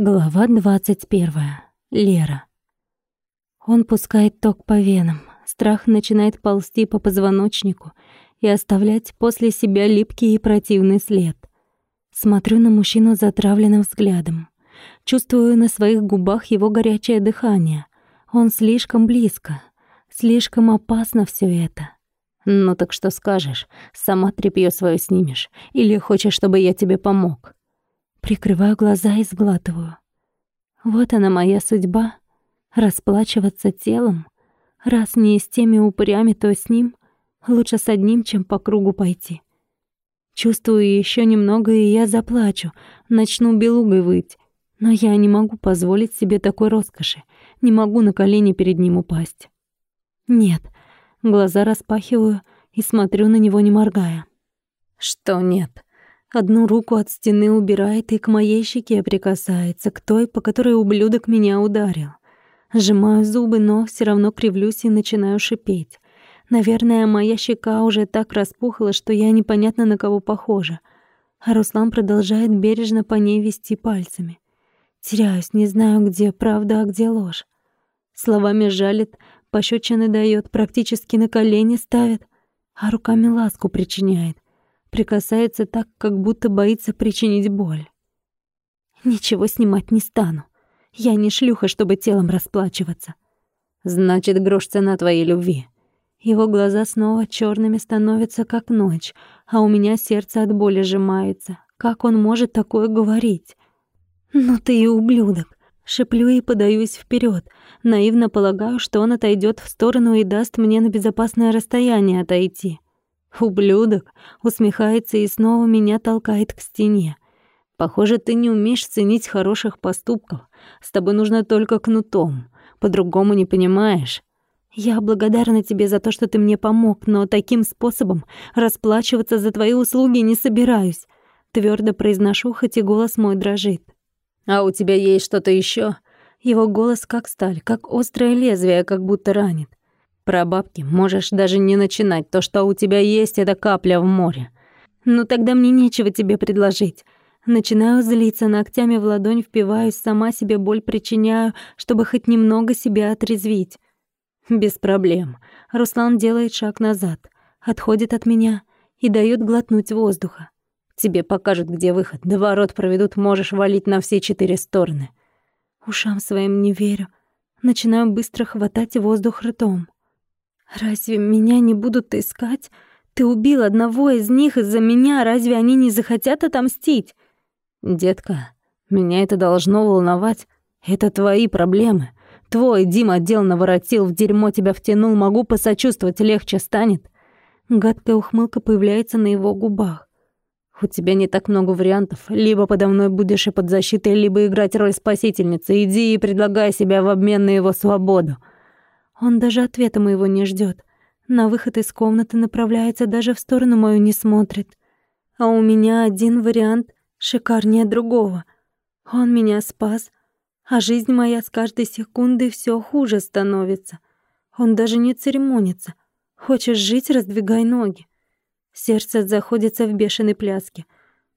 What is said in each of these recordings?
Глава двадцать первая. Лера. Он пускает ток по венам. Страх начинает ползти по позвоночнику и оставлять после себя липкий и противный след. Смотрю на мужчину затравленным взглядом. Чувствую на своих губах его горячее дыхание. Он слишком близко. Слишком опасно все это. Ну так что скажешь? Сама тряпьё своё снимешь? Или хочешь, чтобы я тебе помог? Прикрываю глаза и сглатываю. Вот она моя судьба. Расплачиваться телом. Раз не с теми упырями, то с ним. Лучше с одним, чем по кругу пойти. Чувствую еще немного, и я заплачу. Начну белугой выть. Но я не могу позволить себе такой роскоши. Не могу на колени перед ним упасть. Нет. Глаза распахиваю и смотрю на него, не моргая. Что нет? Одну руку от стены убирает и к моей щеке прикасается, к той, по которой ублюдок меня ударил. Сжимаю зубы, но все равно кривлюсь и начинаю шипеть. Наверное, моя щека уже так распухла, что я непонятно на кого похожа. А Руслан продолжает бережно по ней вести пальцами. Теряюсь, не знаю, где правда, а где ложь. Словами жалит, пощечины дает, практически на колени ставит, а руками ласку причиняет прикасается так, как будто боится причинить боль. Ничего снимать не стану. Я не шлюха, чтобы телом расплачиваться. Значит, грош цена твоей любви. Его глаза снова черными становятся, как ночь, а у меня сердце от боли сжимается. Как он может такое говорить? Ну ты и ублюдок. Шеплю и подаюсь вперед, наивно полагаю, что он отойдет в сторону и даст мне на безопасное расстояние отойти. Ублюдок усмехается и снова меня толкает к стене. Похоже, ты не умеешь ценить хороших поступков. С тобой нужно только кнутом. По-другому не понимаешь. Я благодарна тебе за то, что ты мне помог, но таким способом расплачиваться за твои услуги не собираюсь. Твердо произношу, хоть и голос мой дрожит. А у тебя есть что-то еще? Его голос как сталь, как острое лезвие, как будто ранит. Про бабки можешь даже не начинать. То, что у тебя есть, это капля в море. Ну тогда мне нечего тебе предложить. Начинаю злиться, ногтями в ладонь впиваюсь, сама себе боль причиняю, чтобы хоть немного себя отрезвить. Без проблем. Руслан делает шаг назад, отходит от меня и дает глотнуть воздуха. Тебе покажут, где выход. До ворот проведут, можешь валить на все четыре стороны. Ушам своим не верю. Начинаю быстро хватать воздух ртом. Разве меня не будут искать? Ты убил одного из них из-за меня, разве они не захотят отомстить? Детка, меня это должно волновать. Это твои проблемы. Твой Дима отдел наворотил, в дерьмо тебя втянул, могу посочувствовать, легче станет. Гадкая ухмылка появляется на его губах. У тебя не так много вариантов. Либо подо мной будешь и под защитой, либо играть роль спасительницы. Иди и предлагай себя в обмен на его свободу. Он даже ответа моего не ждет. На выход из комнаты направляется, даже в сторону мою не смотрит. А у меня один вариант шикарнее другого. Он меня спас, а жизнь моя с каждой секундой все хуже становится. Он даже не церемонится. Хочешь жить, раздвигай ноги. Сердце заходится в бешеной пляске.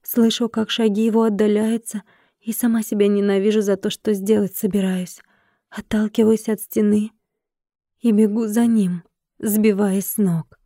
Слышу, как шаги его отдаляются, и сама себя ненавижу за то, что сделать собираюсь. Отталкиваюсь от стены — и бегу за ним, сбиваясь с ног.